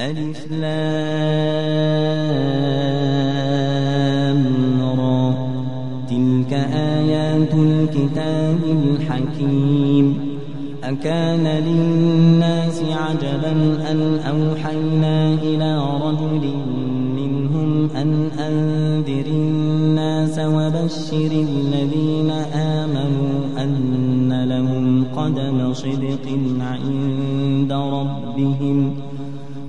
ألف تلك آيات الكتاب الحكيم. أكان للناس عجبا أن أوحينا إلى رجل منهم أن أنذر الناس وبشر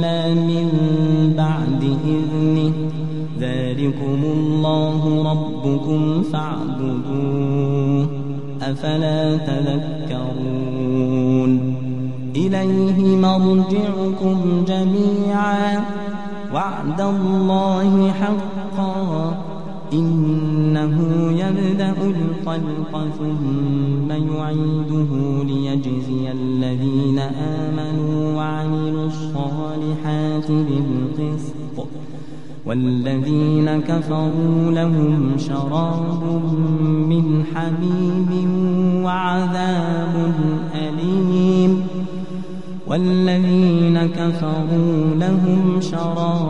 إلا من بعد إذنه ذلكم الله ربكم فاعبدوه أفلا تذكرون إليه مرجعكم جميعا وعد الله حقا إنه يبدأ الخلق ثم يعيده ليجزي الذين آمنوا وعملوا بالقسط. والذين كفروا لهم شراب من حميم وعذاب أليم. والذين كفروا لهم شراب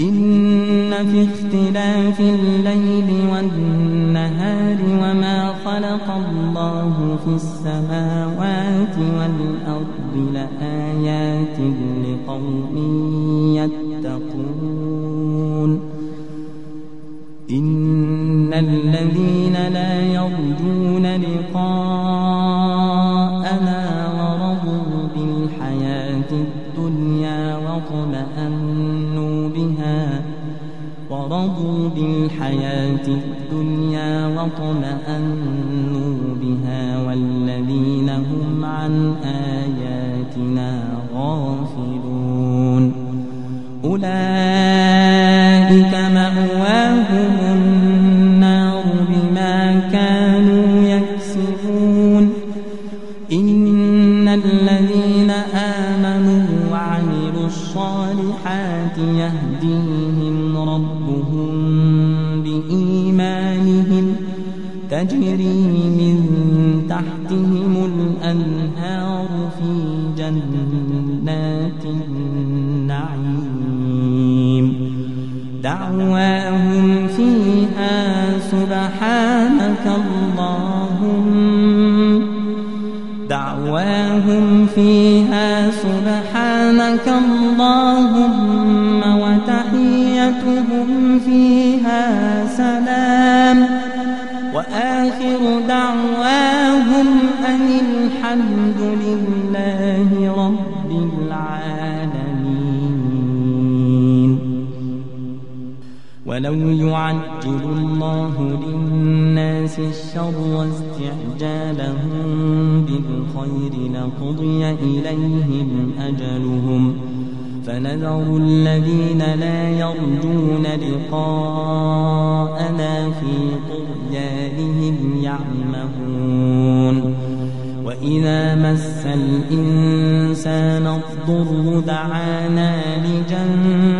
إن في اختلاف الليل والنهار وما خلق الله في السماوات والأرض لآيات لقوم يتقون. إن الذين لا يرجون الدنيا دعواهم فيها سبحانك اللهم وتحيتهم فيها سلام. وآخر دعواهم أن الحمد لله رب العالمين. ولو يعجل الله للناس الشر واستعجالهم بالخير لقضي إليهم أجلهم فنذر الذين لا يرجون لقاءنا في طغيانهم يعمهون وإذا مس الإنسان الضر دعانا لجنبه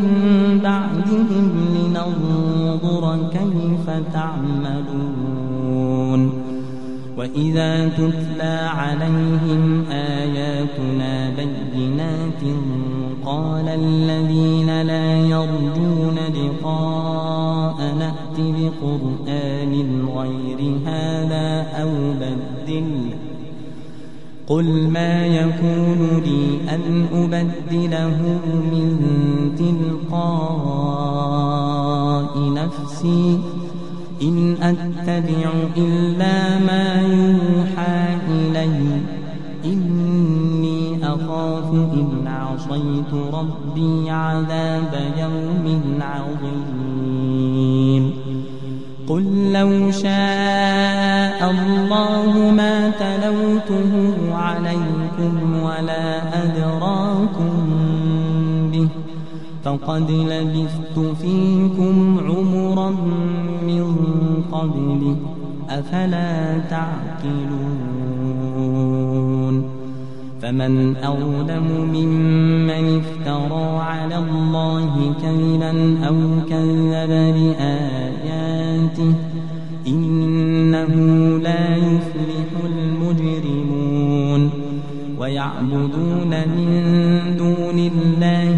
تعملون وإذا تتلى عليهم آياتنا بينات قال الذين لا يرجون لقاء نأت بقرآن غير هذا أو بدله قل ما يكون لي أن أبدله من تلقاء نفسي إن أتبع إلا ما يوحى إلي إني أخاف إن عصيت ربي عذاب يوم عظيم. قل لو شاء الله ما تلوته عليكم ولا أدراكم به فقد لبثت فيكم عمرا من قبله أفلا تعقلون فمن أظلم ممن افترى على الله كذبا أو كذب بآياته إنه لا يفلح المجرمون ويعبدون من دون الله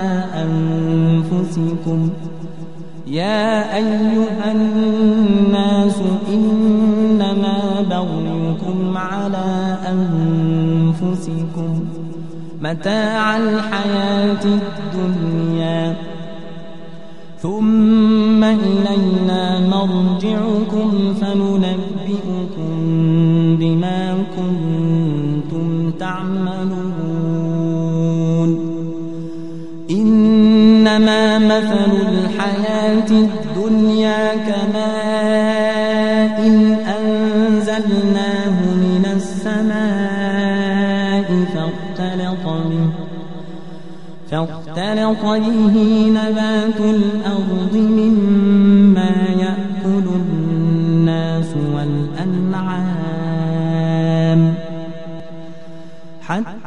أنفسكم يا أيها الناس إنما بغيكم على أنفسكم متاع الحياة الدنيا ثم إلينا مرجعكم فننبئكم بما كنتم تعملون الدنيا كماء إن أنزلناه من السماء فاختلط به فاختلط به نبات الأرض مما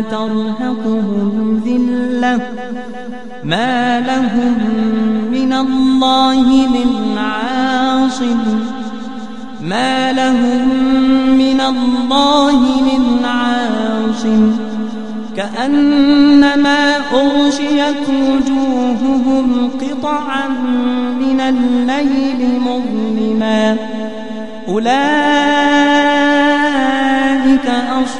وترهقهم ذلة ما لهم من الله من عاصم ما لهم من الله من عاصم كأنما أغشيت وجوههم قطعا من الليل مظلما أولئك أصحاب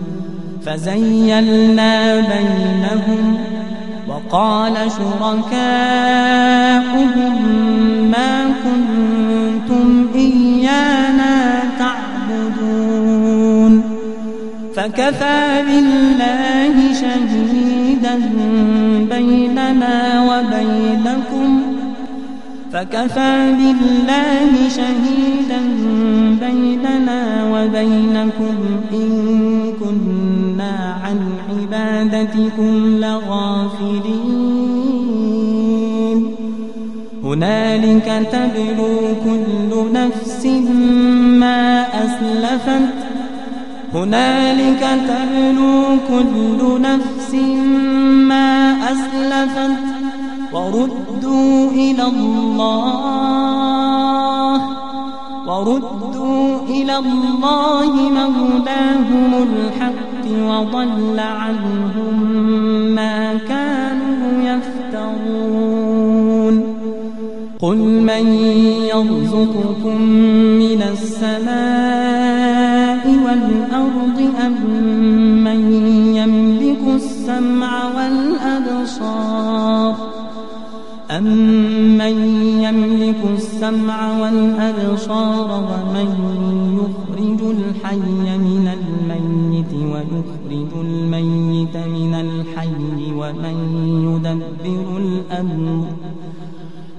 فزيلنا بينهم وقال شركاؤهم ما كنتم إيانا تعبدون فكفى بالله شهيدا بيننا وبينكم فكفى بالله شهيدا بيننا وبينكم إن عن عبادتكم لغافلين هنالك تبلو كل نفس ما أسلفت هنالك تبلو كل نفس ما أسلفت وردوا إلى الله وردوا إلى الله مولاهم الحق وضل عنهم ما كانوا يفترون. قل من يرزقكم من السماء والأرض أم من يملك السمع والأبصار؟ أمن يملك السمع والأبصار ومن يخرج الحي من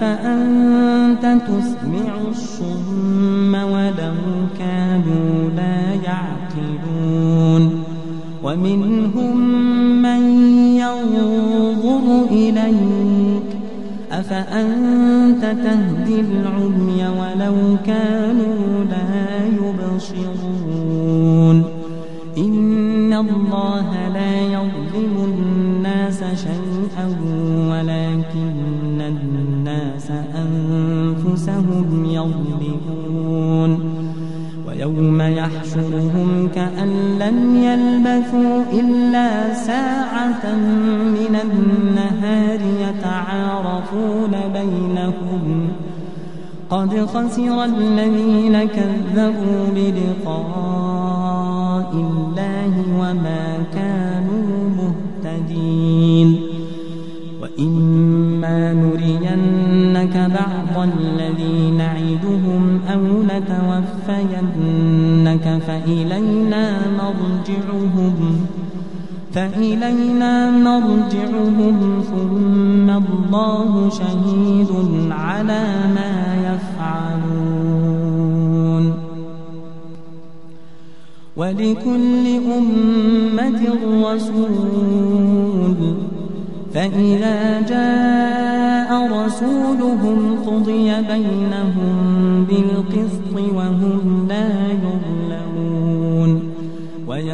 أفأنت تسمع الصم ولو كانوا لا يعقلون ومنهم من ينظر إليك أفأنت تهدي العمي ولو كانوا لا من النهار يتعارفون بينهم. قد خسر الذين كذبوا بلقاء الله وما كانوا مهتدين. وإما نرينك بعض الذي نعدهم أو نتوفينك فإلينا مرجعهم. فإلينا مرجعهم ثم الله شهيد على ما يفعلون. ولكل أمة رسول فإذا جاء رسولهم قضي بينهم بالقسط وهم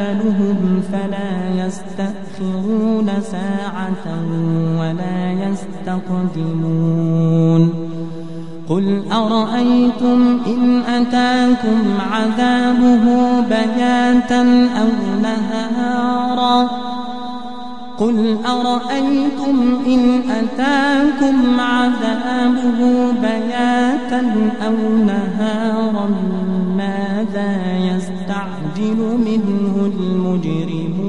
أجلهم فلا يستأخرون ساعة ولا يستقدمون قل أرأيتم إن أتاكم عذابه بياتا أو نهارا قل أرأيتم إن أتاكم عذابه بياتا أو نهارا ماذا يستعجل منه المجرمون.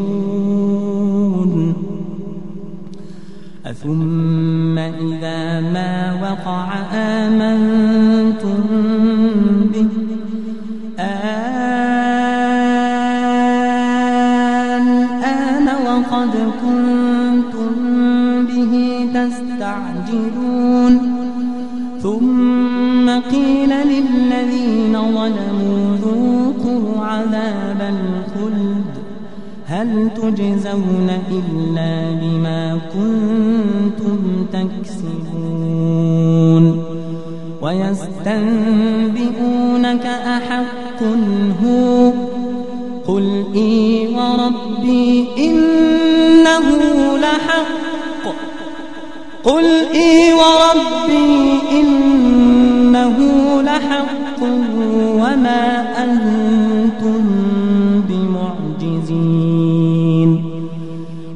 أثم إذا ما وقع آمنتم به. وقد كنتم به تستعجلون. ثم قيل للذين ظلموا عذاب الخلد هل تجزون إلا بما كنتم تكسبون ويستنبئونك أحق هو قل إي وربي إنه لحق قل إي وربي إنه لحق وما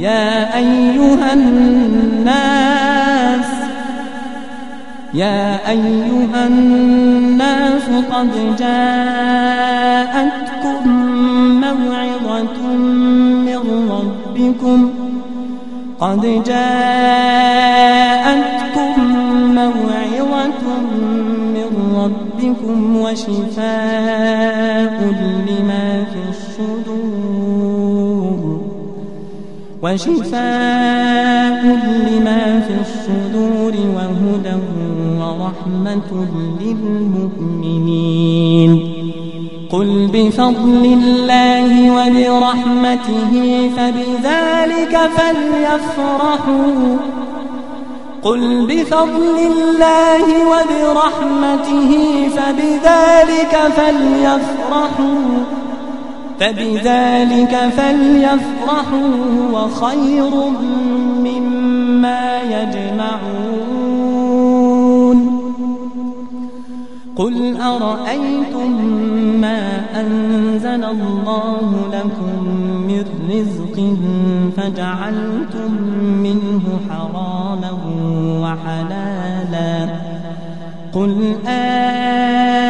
يا أيها الناس يا أيها الناس قد جاءتكم موعظة من ربكم قد جاءتكم موعظة من ربكم وشفاء لما في الصدور. وشفاء لما في الصدور وهدى ورحمة للمؤمنين. قل بفضل الله وبرحمته فبذلك فليفرحوا. قل بفضل الله وبرحمته فبذلك فليفرحوا. فبذلك فليفرحوا وخير مما يجمعون. قل أرأيتم ما أنزل الله لكم من رزق فجعلتم منه حراما وحلالا. قل الله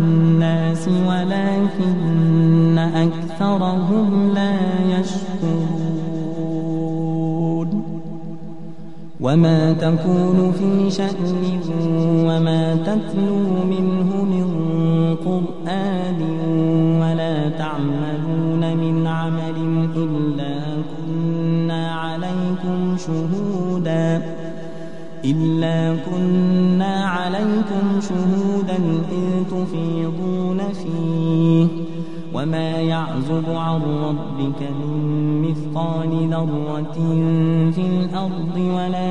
وما تكون في شأن وما تتلو منه من قرآن ولا تعملون من عمل إلا كنا عليكم شهوداً إلا كنا عليكم شهودا إذ تفيضون فيه وما يعزب عن ربك من مثقال ذرة في الأرض ولا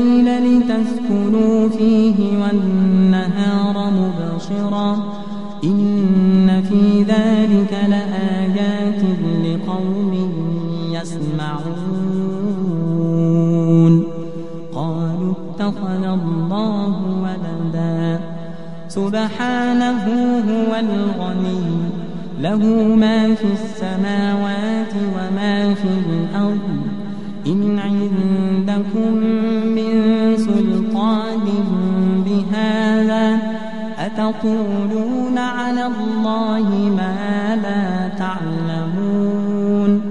فيه والنهار مبصرا. إن في ذلك لآيات لقوم يسمعون. قالوا اتخذ الله ولدا. سبحانه هو الغني. له ما في السماوات وما في الأرض. إن عندكم أتقولون على الله ما لا تعلمون.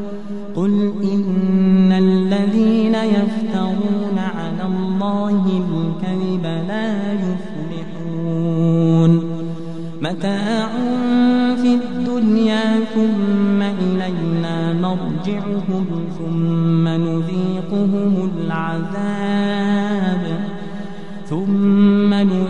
قل إن الذين يفترون على الله الكذب لا يفلحون. متاع في الدنيا ثم إلينا مرجعهم ثم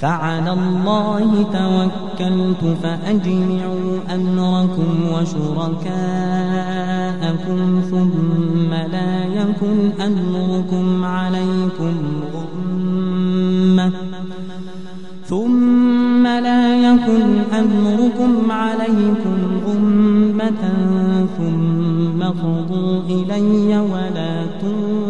فعلى الله توكلت فأجمعوا أمركم وشركاءكم ثم لا يكن أمركم عليكم غمة ثم لا يكن أمركم عليكم غمة ثم قضوا إلي ولا تنظرون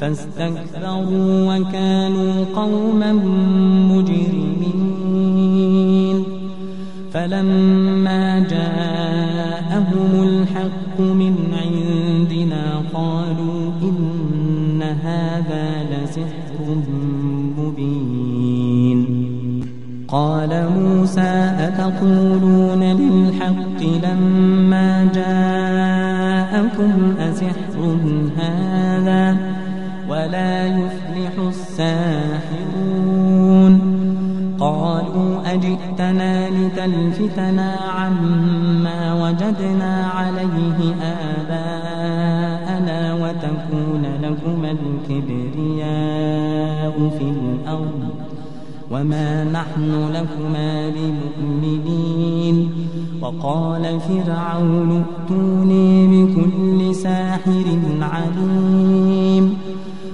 فاستكبروا وكانوا قوما مجرمين. فلما جاءهم الحق من عندنا قالوا إن هذا لسحر مبين. قال موسى أتقولون للحق لما جاءكم أسحر هذا؟ ولا يفلح الساحرون. قالوا أجئتنا لتلفتنا عما وجدنا عليه آباءنا وتكون لكما الكبرياء في الأرض وما نحن لكما بمؤمنين. وقال فرعون ائتوني بكل ساحر عليم.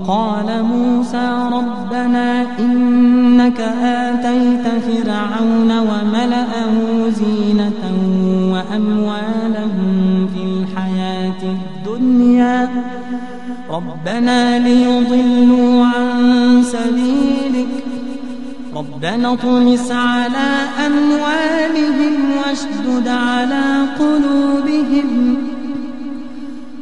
وقال موسى ربنا إنك آتيت فرعون وملأه زينة وأموالا في الحياة الدنيا. ربنا ليضلوا عن سبيلك. ربنا اطمس على أموالهم واشدد على قلوبهم.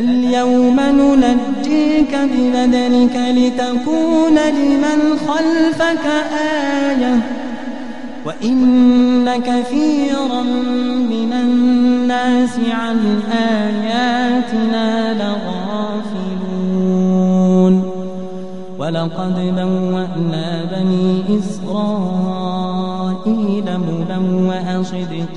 فاليوم ننجيك ببدنك لتكون لمن خلفك آية. وإن كثيرا من الناس عن آياتنا لغافلون. ولقد بوأنا بني إسرائيل مبوأ صدق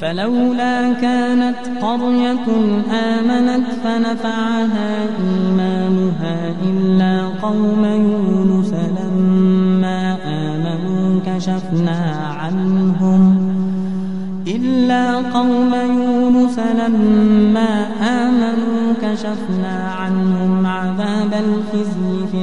فلولا كانت قرية آمنت فنفعها إيمانها إلا قوم يونس لما آمنوا كشفنا عنهم إلا قوم يونس لما آمنوا كشفنا عنهم عذاب الخزي في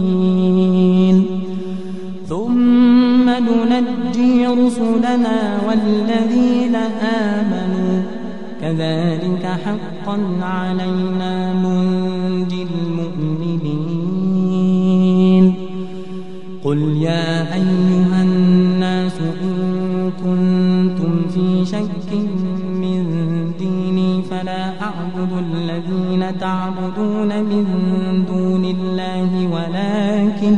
ننجي رسلنا والذين آمنوا. كذلك حقا علينا منجي المؤمنين. قل يا أيها الناس إن كنتم في شك من ديني فلا أعبد الذين تعبدون من دون الله ولكن